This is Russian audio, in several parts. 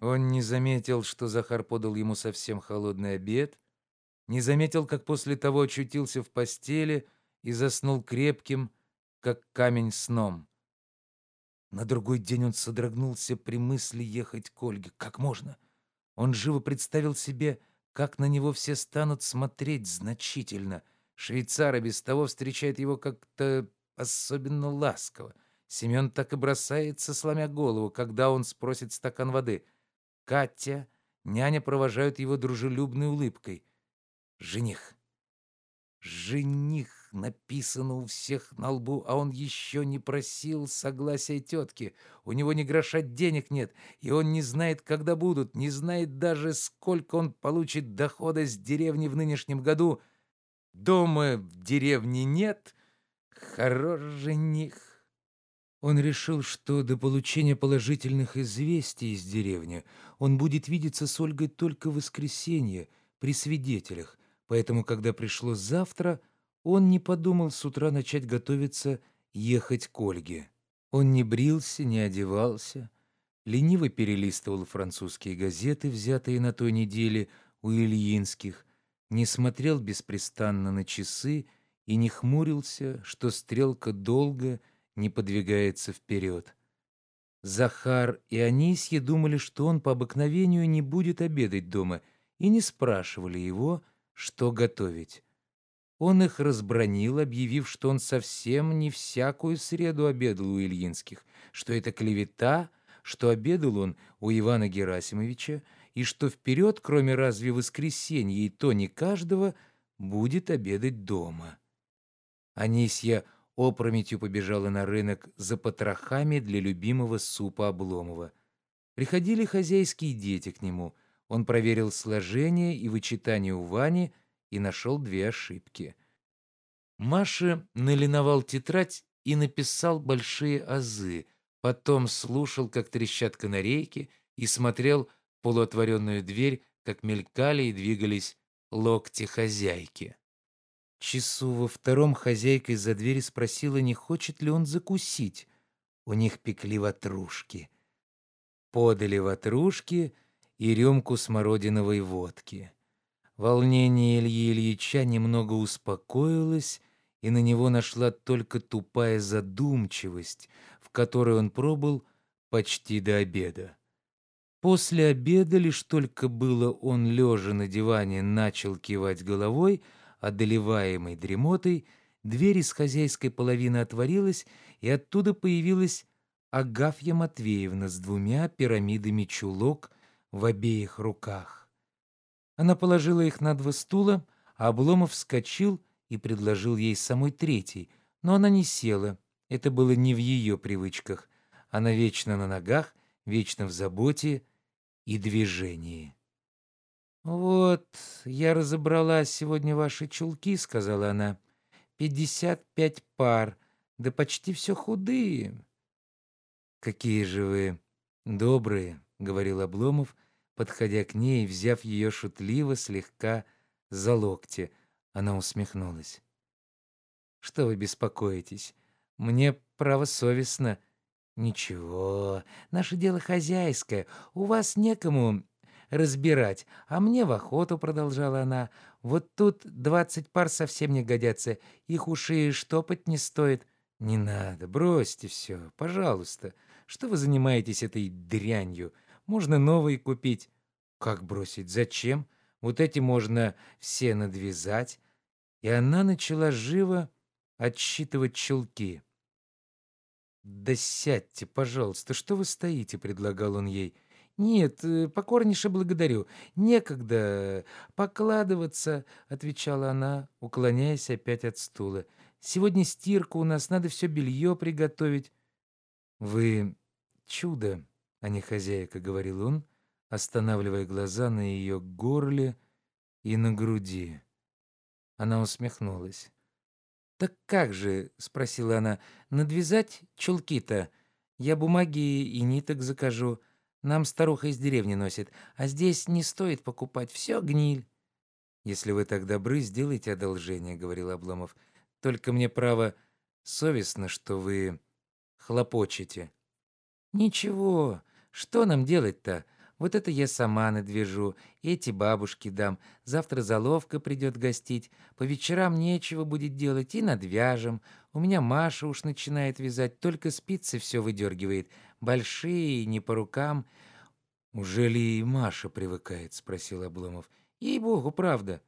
Он не заметил, что Захар подал ему совсем холодный обед, не заметил, как после того очутился в постели и заснул крепким, как камень сном. На другой день он содрогнулся при мысли ехать к Ольге. Как можно? Он живо представил себе, как на него все станут смотреть значительно. Швейцар без того встречает его как-то особенно ласково. Семен так и бросается, сломя голову, когда он спросит стакан воды — Катя, няня провожают его дружелюбной улыбкой. Жених. Жених написано у всех на лбу, а он еще не просил согласия тетки. У него ни гроша денег нет, и он не знает, когда будут, не знает даже, сколько он получит дохода с деревни в нынешнем году. Дома в деревне нет. Хорош жених. Он решил, что до получения положительных известий из деревни он будет видеться с Ольгой только в воскресенье, при свидетелях, поэтому, когда пришло завтра, он не подумал с утра начать готовиться ехать к Ольге. Он не брился, не одевался, лениво перелистывал французские газеты, взятые на той неделе у Ильинских, не смотрел беспрестанно на часы и не хмурился, что стрелка долго не подвигается вперед. Захар и Анисья думали, что он по обыкновению не будет обедать дома, и не спрашивали его, что готовить. Он их разбронил, объявив, что он совсем не всякую среду обедал у Ильинских, что это клевета, что обедал он у Ивана Герасимовича, и что вперед, кроме разве воскресенья, и то не каждого, будет обедать дома. Анисья опрометью побежала на рынок за потрохами для любимого супа Обломова. Приходили хозяйские дети к нему. Он проверил сложение и вычитание у Вани и нашел две ошибки. Маша налиновал тетрадь и написал большие азы, потом слушал, как трещат канарейки, и смотрел в полуотворенную дверь, как мелькали и двигались локти хозяйки. Часу во втором хозяйка из-за двери спросила, не хочет ли он закусить. У них пекли ватрушки. Подали ватрушки и рюмку смородиновой водки. Волнение Ильи Ильича немного успокоилось, и на него нашла только тупая задумчивость, в которой он пробыл почти до обеда. После обеда лишь только было он, лежа на диване, начал кивать головой — одолеваемой дремотой, дверь из хозяйской половины отворилась, и оттуда появилась Агафья Матвеевна с двумя пирамидами чулок в обеих руках. Она положила их на два стула, а Обломов вскочил и предложил ей самой третий, но она не села, это было не в ее привычках. Она вечно на ногах, вечно в заботе и движении. «Вот, я разобрала сегодня ваши чулки», — сказала она. «Пятьдесят пять пар, да почти все худые». «Какие же вы добрые», — говорил Обломов, подходя к ней и взяв ее шутливо, слегка за локти. Она усмехнулась. «Что вы беспокоитесь? Мне право совестно». «Ничего, наше дело хозяйское. У вас некому разбирать. А мне в охоту, продолжала она. Вот тут двадцать пар совсем не годятся. Их уши штопать не стоит. Не надо, бросьте все, пожалуйста. Что вы занимаетесь этой дрянью? Можно новые купить. Как бросить? Зачем? Вот эти можно все надвязать. И она начала живо отсчитывать челки. «Да сядьте, пожалуйста, что вы стоите?» — предлагал он ей. «Нет, э, покорнейше благодарю. Некогда покладываться», — отвечала она, уклоняясь опять от стула. «Сегодня стирка у нас, надо все белье приготовить». «Вы чудо, а не хозяйка», — говорил он, останавливая глаза на ее горле и на груди. Она усмехнулась. «Так как же?» — спросила она. «Надвязать чулки-то? Я бумаги и ниток закажу». Нам старуха из деревни носит, а здесь не стоит покупать, все гниль». «Если вы так добры, сделайте одолжение», — говорил Обломов. «Только мне, право, совестно, что вы хлопочете». «Ничего, что нам делать-то? Вот это я сама надвяжу, эти бабушки дам. Завтра заловка придет гостить. По вечерам нечего будет делать и надвяжем. У меня Маша уж начинает вязать, только спицы все выдергивает. Большие, не по рукам». «Уже ли и Маша привыкает?» — спросил Обломов. «Ей-богу, правда».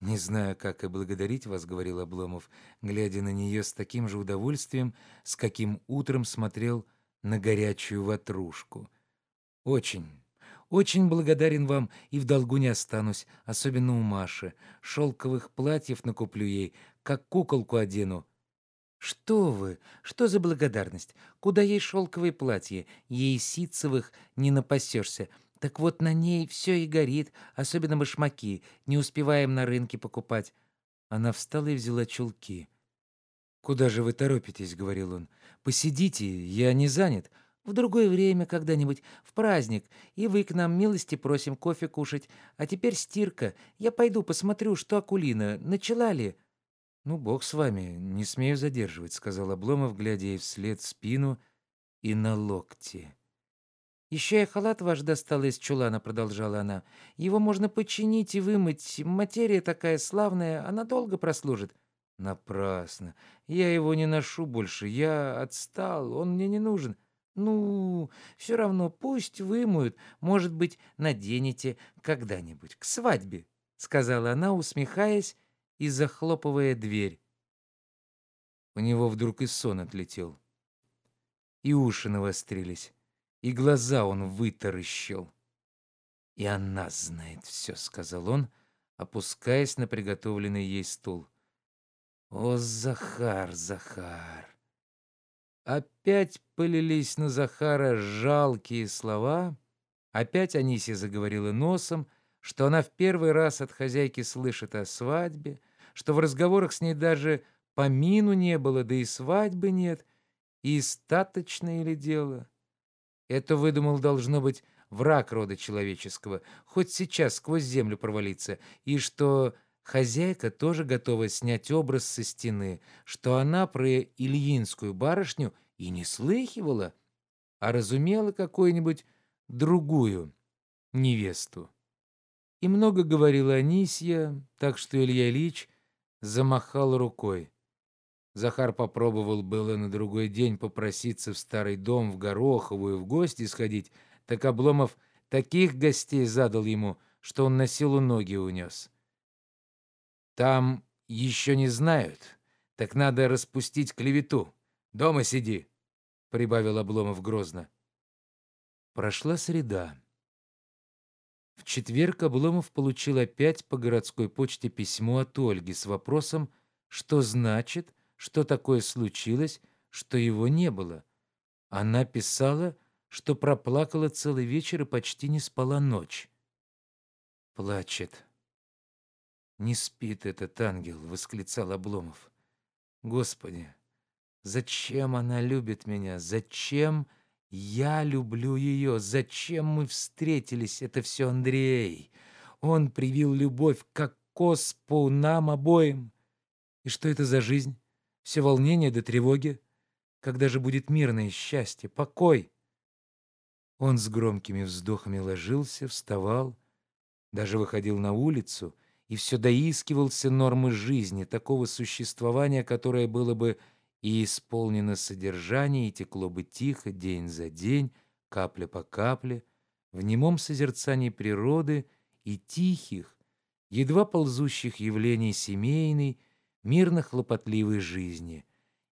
«Не знаю, как и благодарить вас», — говорил Обломов, глядя на нее с таким же удовольствием, с каким утром смотрел на горячую ватрушку. «Очень, очень благодарен вам и в долгу не останусь, особенно у Маши. Шелковых платьев накуплю ей, как куколку одену». «Что вы? Что за благодарность? Куда ей шелковые платья? Ей ситцевых не напасешься. Так вот на ней все и горит, особенно башмаки. Не успеваем на рынке покупать». Она встала и взяла чулки. «Куда же вы торопитесь?» — говорил он. «Посидите, я не занят. В другое время когда-нибудь, в праздник, и вы к нам милости просим кофе кушать. А теперь стирка. Я пойду посмотрю, что Акулина, начала ли?» «Ну, бог с вами, не смею задерживать», — сказал Обломов, глядя ей вслед в спину и на локти. «Еще я халат ваш достала из чулана», — продолжала она. «Его можно починить и вымыть. Материя такая славная, она долго прослужит». Напрасно. Я его не ношу больше. Я отстал. Он мне не нужен. Ну, все равно пусть вымоют. Может быть, наденете когда-нибудь к свадьбе, сказала она, усмехаясь и захлопывая дверь. У него вдруг и сон отлетел. И уши навострились, и глаза он вытаращил. «И она знает все», — сказал он, опускаясь на приготовленный ей стул. О, Захар, Захар! Опять полились на Захара жалкие слова. Опять Анисия заговорила носом, что она в первый раз от хозяйки слышит о свадьбе, что в разговорах с ней даже помину не было, да и свадьбы нет, и статочное ли дело. Это выдумал, должно быть, враг рода человеческого, хоть сейчас сквозь землю провалиться, и что Хозяйка тоже готова снять образ со стены, что она про Ильинскую барышню и не слыхивала, а разумела какую-нибудь другую невесту. И много говорила Анисья, так что Илья Ильич замахал рукой. Захар попробовал было на другой день попроситься в старый дом в Гороховую в гости сходить, так Обломов таких гостей задал ему, что он на силу ноги унес. Там еще не знают, так надо распустить клевету. Дома сиди, — прибавил Обломов грозно. Прошла среда. В четверг Обломов получил опять по городской почте письмо от Ольги с вопросом, что значит, что такое случилось, что его не было. Она писала, что проплакала целый вечер и почти не спала ночь. Плачет. «Не спит этот ангел!» — восклицал Обломов. «Господи, зачем она любит меня? Зачем я люблю ее? Зачем мы встретились? Это все Андрей. Он привил любовь, как коспу нам обоим. И что это за жизнь? Все волнения до тревоги? Когда же будет мирное счастье, покой?» Он с громкими вздохами ложился, вставал, даже выходил на улицу — и все доискивался нормы жизни, такого существования, которое было бы и исполнено содержание, и текло бы тихо день за день, капля по капле, в немом созерцании природы и тихих, едва ползущих явлений семейной, мирно-хлопотливой жизни.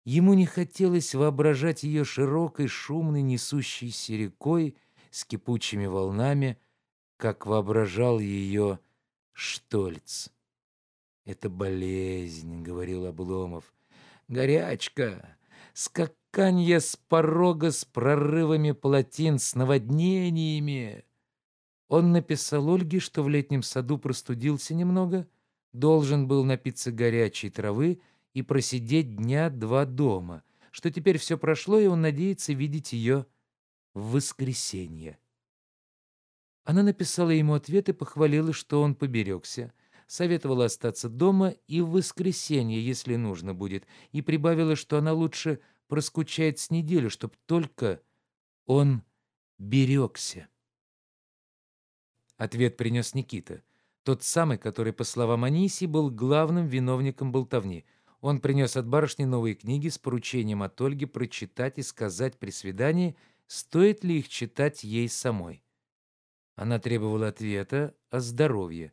Ему не хотелось воображать ее широкой, шумной, несущейся рекой с кипучими волнами, как воображал ее Штольц. «Это болезнь», — говорил Обломов. «Горячка, скаканье с порога с прорывами плотин, с наводнениями». Он написал Ольге, что в летнем саду простудился немного, должен был напиться горячей травы и просидеть дня два дома, что теперь все прошло, и он надеется видеть ее в воскресенье. Она написала ему ответ и похвалила, что он поберегся. советовала остаться дома и в воскресенье, если нужно будет, и прибавила, что она лучше проскучает с неделю, чтоб только он берегся. Ответ принес Никита, тот самый, который, по словам Аниси, был главным виновником болтовни. Он принес от барышни новые книги с поручением от Ольги прочитать и сказать при свидании, стоит ли их читать ей самой. Она требовала ответа о здоровье.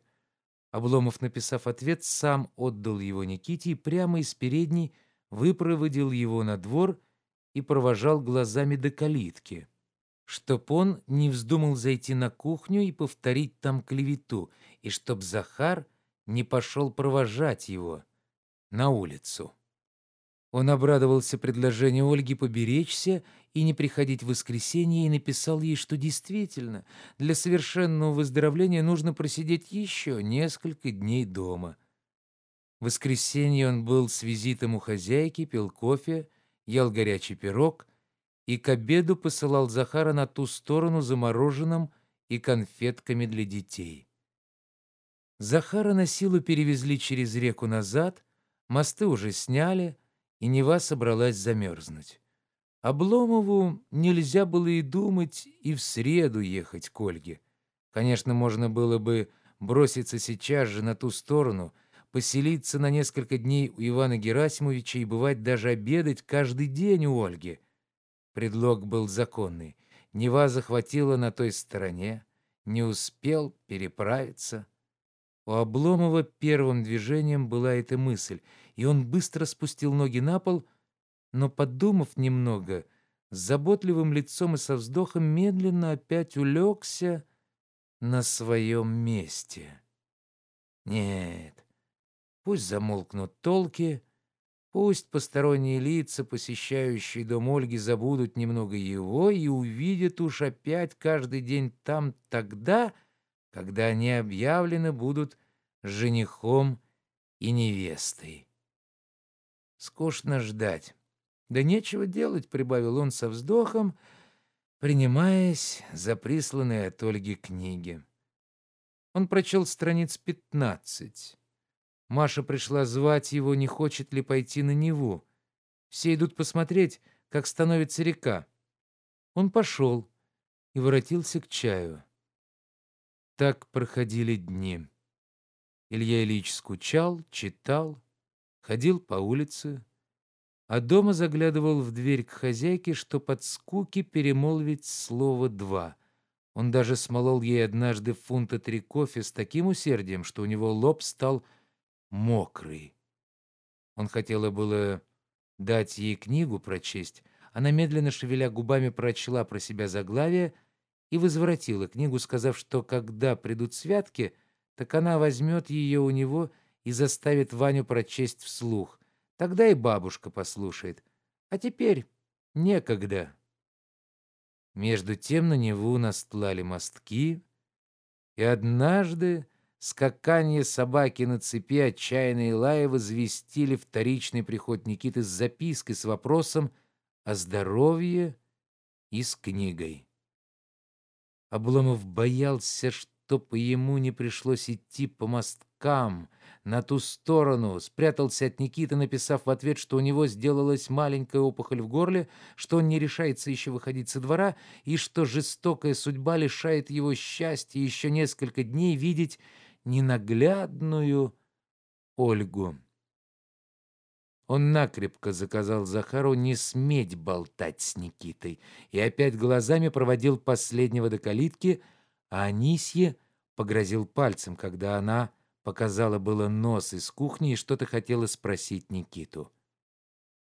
Обломов, написав ответ, сам отдал его Никите и прямо из передней выпроводил его на двор и провожал глазами до калитки, чтоб он не вздумал зайти на кухню и повторить там клевету, и чтоб Захар не пошел провожать его на улицу. Он обрадовался предложению Ольги поберечься и не приходить в воскресенье и написал ей, что действительно для совершенного выздоровления нужно просидеть еще несколько дней дома. В воскресенье он был с визитом у хозяйки, пил кофе, ел горячий пирог и к обеду посылал Захара на ту сторону замороженным и конфетками для детей. Захара на силу перевезли через реку назад, мосты уже сняли, и Нева собралась замерзнуть. Обломову нельзя было и думать и в среду ехать к Ольге. Конечно, можно было бы броситься сейчас же на ту сторону, поселиться на несколько дней у Ивана Герасимовича и бывать даже обедать каждый день у Ольги. Предлог был законный. Нева захватила на той стороне, не успел переправиться. У Обломова первым движением была эта мысль, и он быстро спустил ноги на пол, но, подумав немного, с заботливым лицом и со вздохом медленно опять улегся на своем месте. Нет, пусть замолкнут толки, пусть посторонние лица, посещающие дом Ольги, забудут немного его и увидят уж опять каждый день там тогда, когда они объявлены будут женихом и невестой. Скучно ждать. Да нечего делать, прибавил он со вздохом, принимаясь за присланные от Ольги книги. Он прочел страниц пятнадцать. Маша пришла звать его, не хочет ли пойти на Неву. Все идут посмотреть, как становится река. Он пошел и воротился к чаю. Так проходили дни. Илья Ильич скучал, читал, ходил по улице, а дома заглядывал в дверь к хозяйке, что под скуки перемолвить слово «два». Он даже смолол ей однажды фунта три кофе с таким усердием, что у него лоб стал мокрый. Он хотела было дать ей книгу прочесть, она медленно шевеля губами прочла про себя заглавие и возвратила книгу, сказав, что когда придут святки — так она возьмет ее у него и заставит Ваню прочесть вслух. Тогда и бабушка послушает. А теперь некогда. Между тем на Неву настлали мостки, и однажды скакание собаки на цепи отчаянные лаи возвестили вторичный приход Никиты с запиской с вопросом о здоровье и с книгой. Обломов боялся, что чтоб ему не пришлось идти по мосткам на ту сторону, спрятался от Никиты, написав в ответ, что у него сделалась маленькая опухоль в горле, что он не решается еще выходить со двора и что жестокая судьба лишает его счастья еще несколько дней видеть ненаглядную Ольгу. Он накрепко заказал Захару не сметь болтать с Никитой и опять глазами проводил последнего до калитки — а Анисье погрозил пальцем, когда она показала было нос из кухни и что-то хотела спросить Никиту.